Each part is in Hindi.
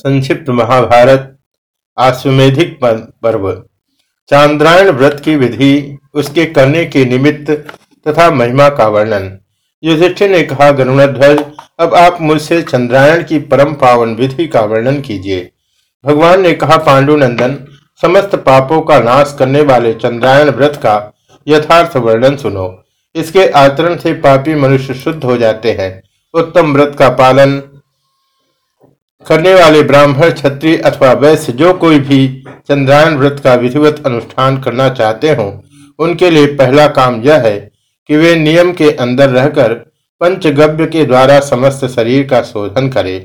संक्षिप्त महाभारत आश्वेधिक पर्व। चांद्रायण व्रत की विधि, उसके करने के निमित्त तथा महिमा का वर्णन। युधिष्ठिर ने कहा, गरुणध्वज, अब आप मुझसे चंद्रायण की परम पावन विधि का वर्णन कीजिए। भगवान ने कहा, पांडुनंदन, समस्त पापों का नाश करने वाले चंद्रायण व्रत का यथार्थ वर्णन सुनो। इसके आचरण से पापी मनुष्य शुद्ध हो जाते हैं। उत्तम व्रत का पालन करने वाले ब्राह्मण, क्षत्रिय अथवा वैश्य, जो कोई भी चंद्रायन व्रत का विधिवत अनुष्ठान करना चाहते हो, उनके लिए पहला काम यह है कि वे नियम के अंदर रहकर पंचगव्य के द्वारा समस्त शरीर का शोधन करें।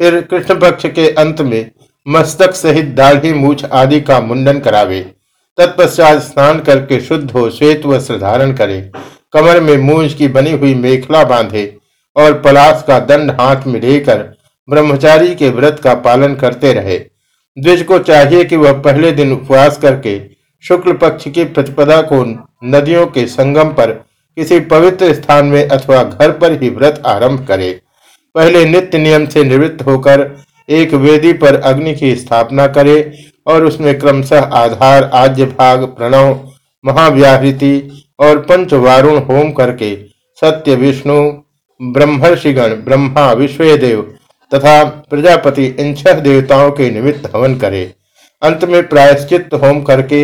फिर कृष्ण पक्ष के अंत में मस्तक सहित दाढ़ी, मूछ आदि का मुंडन करावे। तत्पश्चात स्नान करके शुद्ध हो श्वेत वस्त्र धारण करे। कमर में मूंज की बनी हुई मेखला बांधे और पलाश का दंड हाथ में लेकर ब्रह्मचारी के व्रत का पालन करते रहे। द्विज को चाहिए कि वह पहले दिन उपवास करके शुक्ल पक्ष की प्रतिपदा को नदियों के संगम पर किसी पवित्र स्थान में अथवा घर पर ही व्रत आरंभ करे। पहले नित्य नियम से निवृत्त होकर एक वेदी पर अग्नि की स्थापना करे और उसमें क्रमशः आधार आज्य भाग, प्रणव, महाव्याहृति और पंचवारुण होम करके सत्य, विष्णु, ब्रह्मर्षिगण, ब्रह्मा, विश्वदेव तथा प्रजापति इन छह देवताओं के निमित्त हवन करे। अंत में प्रायश्चित होम करके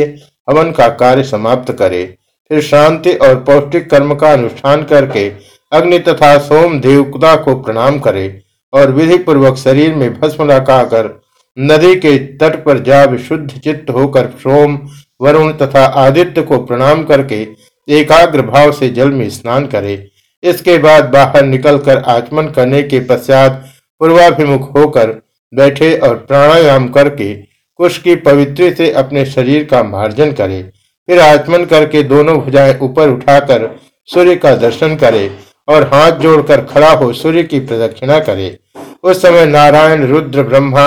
हवन का कार्य समाप्त करे। फिर शांति और पौष्टिक कर्म का अनुष्ठान करके अग्नि तथा सोम देवता को प्रणाम करे और विधि पूर्वक शरीर में भस्म लगाकर नदी के तट पर जा विशुद्ध चित्त होकर सोम, वरुण तथा आदित्य को प्रणाम करके एकाग्र भाव से जल में स्नान करे। इसके बाद बाहर निकलकर आचमन करने के पश्चात पूर्वाभिमुख होकर बैठे और प्राणायाम करके कुश की पवित्री से अपने शरीर का मार्जन करे, फिर आचमन करके दोनों भुजाएँ ऊपर उठाकर सूर्य का दर्शन करे और हाथ जोड़कर खड़ा हो सूर्य की प्रदक्षिणा करे। उस समय नारायण, रुद्र, ब्रह्मा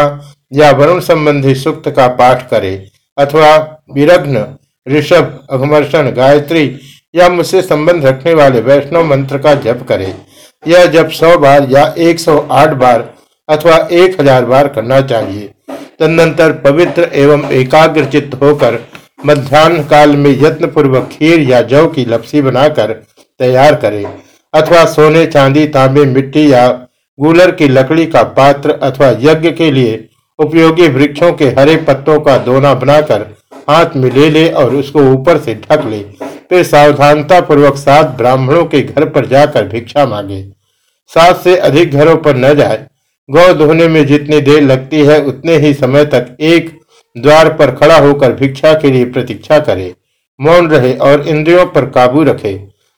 या वरुण संबंधी सूक्त का पाठ करे अथवा विरघ्न ऋषभ, अघमर्षण, गायत्री या मुझसे संबंध रखने वाले वैष्णव मंत्र का जप करे। यह जब सौ बार या एक सौ आठ बार अथवा एक हज़ार बार करना चाहिए। तदनंतर पवित्र एवं एकाग्र चित्त होकर मध्यान्ह काल में यत्न पूर्वक खीर या जौ की लपसी बनाकर तैयार करे। अथवा सोने, चांदी, तांबे, मिट्टी या गूलर की लकड़ी का पात्र अथवा यज्ञ के लिए उपयोगी वृक्षों के हरे पत्तों का दोना बनाकर हाथ में ले ले और उसको ऊपर से ढक ले। फिर सावधानता पूर्वक सात ब्राह्मणों के घर पर जाकर भिक्षा मांगे। सात से अधिक घरों पर न जाए। गौ धोने में जितनी देर लगती है, उतने ही समय तक एक द्वार पर खड़ा होकर भिक्षा के लिए प्रतीक्षा करे। मौन रहे और इंद्रियों पर काबू रखे।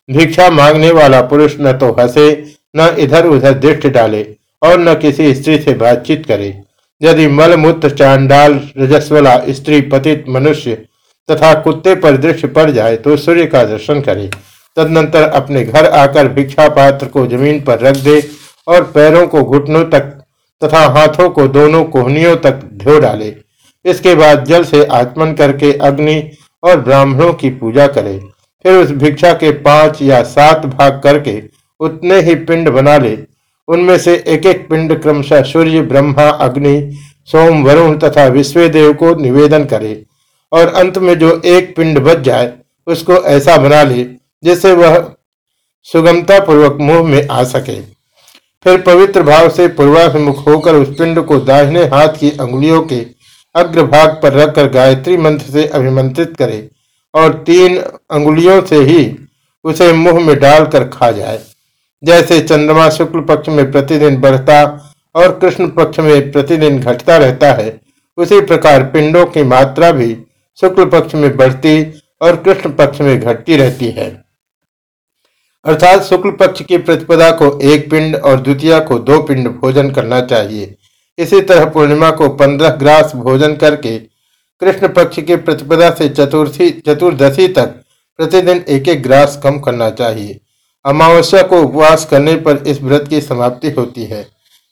भिक्षा मांगने वाला पुरुष न तो हंसे, न इधर उधर दृष्टि डाले और न किसी स्त्री से बातचीत करे। यदि मलमूत्र, चांडाल, रजस्वला, स्त्री, पतित मनुष्य तथा कुत्ते पर दृष्टि पड़ जाए तो सूर्य का दर्शन करे। तदनंतर अपने घर आकर भिक्षा पात्र को ज़मीन पर रख दे और पैरों को घुटनों तक तथा हाथों को दोनों कोहनियों तक धो डाले। इसके बाद जल से आत्मन करके अग्नि और ब्राह्मणों की पूजा करे। फिर उस भिक्षा के पाँच या सात भाग करके उतने ही पिंड बना ले। उनमें से एक एक पिंड क्रमशः सूर्य, ब्रह्मा, अग्नि सोम वरुण तथा विश्वदेव को निवेदन करे। और अंत में जो एक पिंड बच जाए, उसको ऐसा बना ले जिससे वह सुगमता पूर्वक मुँह में आ सके। फिर पवित्र भाव से पूर्वाभिमुख होकर उस पिंड को दाहिने हाथ की अंगुलियों के अग्रभाग पर रखकर गायत्री मंत्र से अभिमंत्रित करे और तीन अंगुलियों से ही उसे मुँह में डालकर खा जाए। जैसे चंद्रमा शुक्ल पक्ष में प्रतिदिन बढ़ता और कृष्ण पक्ष में प्रतिदिन घटता रहता है, उसी प्रकार पिंडों की मात्रा भी शुक्ल पक्ष में बढ़ती और कृष्ण पक्ष में घटती रहती है। अर्थात शुक्ल पक्ष की प्रतिपदा को एक पिंड और द्वितीय को दो पिंड भोजन करना चाहिए। इसी तरह पूर्णिमा को पंद्रह ग्रास भोजन करके कृष्ण पक्ष की प्रतिपदा से चतुर्थी, चतुर्दशी तक प्रतिदिन एक एक ग्रास कम करना चाहिए। अमावस्या को उपवास करने पर इस व्रत की समाप्ति होती है।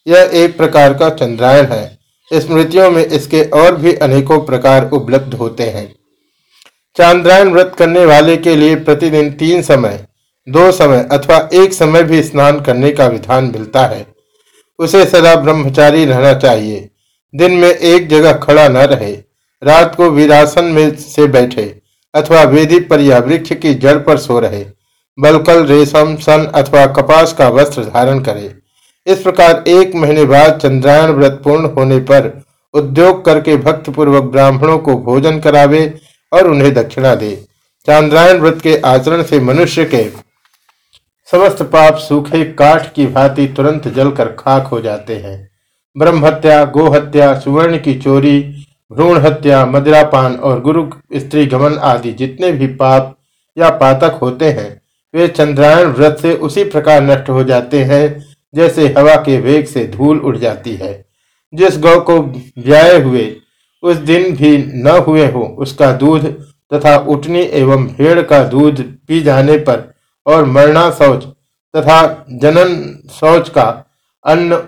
यह एक प्रकार का चंद्रायन है। स्मृतियों में इसके और भी अनेकों प्रकार उपलब्ध होते हैं। चांद्रायन व्रत करने वाले के लिए प्रतिदिन तीन समय, दो समय अथवा एक समय भी स्नान करने का विधान मिलता है। उसे सदा ब्रह्मचारी रहना चाहिए। दिन में एक जगह खड़ा न रहे। रात को वीरासन में से बैठे अथवा वेदी पर या वृक्ष की जड़ पर सो रहे। बलकल रेशम, सन अथवा कपास का वस्त्र धारण करे। इस प्रकार एक महीने बाद चंद्रायण व्रत पूर्ण होने पर उद्योग करके भक्तिपूर्वक ब्राह्मणों को भोजन करावे और उन्हें दक्षिणा दे। चांद्रायण व्रत के आचरण से मनुष्य के समस्त पाप सूखे काठ की भांति तुरंत जलकर खाक हो जाते हैं। ब्रह्म हत्या गो हत्या, सुवर्ण की चोरी, भ्रूण हत्या, मदिरापान और गुरु, स्त्री गमन आदि जितने भी पाप या पातक होते हैं, वे चंद्रायण व्रत से उसी प्रकार नष्ट हो जाते हैं जैसे हवा के वेग से धूल उड़ जाती है। जिस गौ को ब्याए हुए उस दिन भी न हुए हो, उसका दूध तथा उठनी एवं भेड़ का दूध पी जाने पर और मरना शौच तथा जनन शौच का अन्न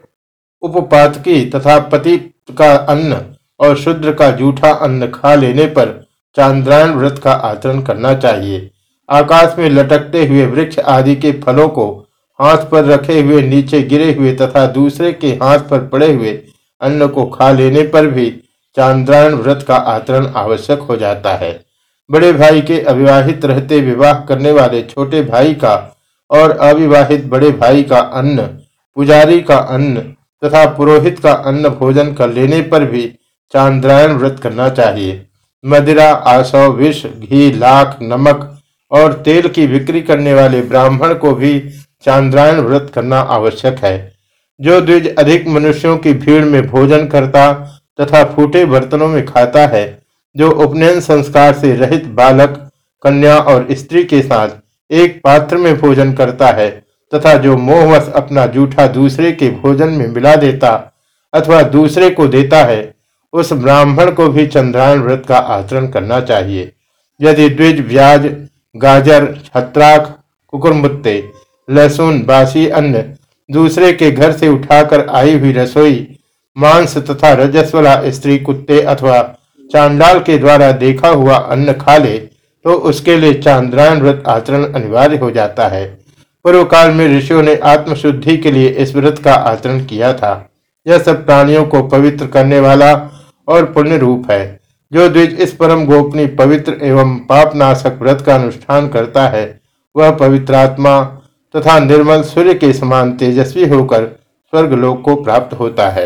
उपपातकी तथा पति का अन्न और शुद्र का जूठा अन्न खा लेने पर चांद्रायण व्रत का आचरण करना चाहिए। आकाश में लटकते हुए वृक्ष आदि के फलों को हाथ पर रखे हुए, नीचे गिरे हुए तथा दूसरे के हाथ पर पड़े हुए अन्न को खा लेने पर भी चांद्रायण व्रत का आचरण आवश्यक हो जाता है। बड़े भाई के अविवाहित रहते विवाह करने वाले छोटे भाई का और अविवाहित बड़े भाई का अन्न, पुजारी का अन्न तथा पुरोहित का अन्न भोजन कर लेने पर भी चांद्रायण व्रत करना चाहिए। मदिरा, आसव, विष, घी, लाख, नमक और तेल की बिक्री करने वाले ब्राह्मण को भी चांद्रायण व्रत करना आवश्यक है। जो द्विज अधिक मनुष्यों की भीड़ में भोजन करता तथा फूटे बर्तनों में खाता है, जो उपनयन संस्कार से रहित बालक, कन्या और स्त्री के साथ एक पात्र में भोजन करता है तथा जो मोहवश अपना जूठा दूसरे के भोजन में मिला देता अथवा दूसरे को देता है, उस ब्राह्मण को भी चंद्रायण व्रत का आचरण करना चाहिए। यदि द्विज ब्याज गाजर, छत्राक, कुकुरमुत्ते लहसुन, बासी अन्न दूसरे के घर से उठाकर आई हुई रसोई, मांस तथा रजस्वला स्त्री कुत्ते अथवा चांडाल के द्वारा देखा हुआ अन्न खा ले तो उसके लिए चांद्रायण व्रत आचरण अनिवार्य हो जाता है। पूर्व काल में ऋषियों ने आत्मशुद्धि के लिए इस व्रत का आचरण किया था। यह सब प्राणियों को पवित्र करने वाला और पुण्य रूप है, जो द्विज इस परम गोपनीय पवित्र एवं पापनाशक व्रत का अनुष्ठान करता है। वह पवित्रात्मा तथा निर्मल सूर्य के समान तेजस्वी होकर स्वर्गलोक को प्राप्त होता है।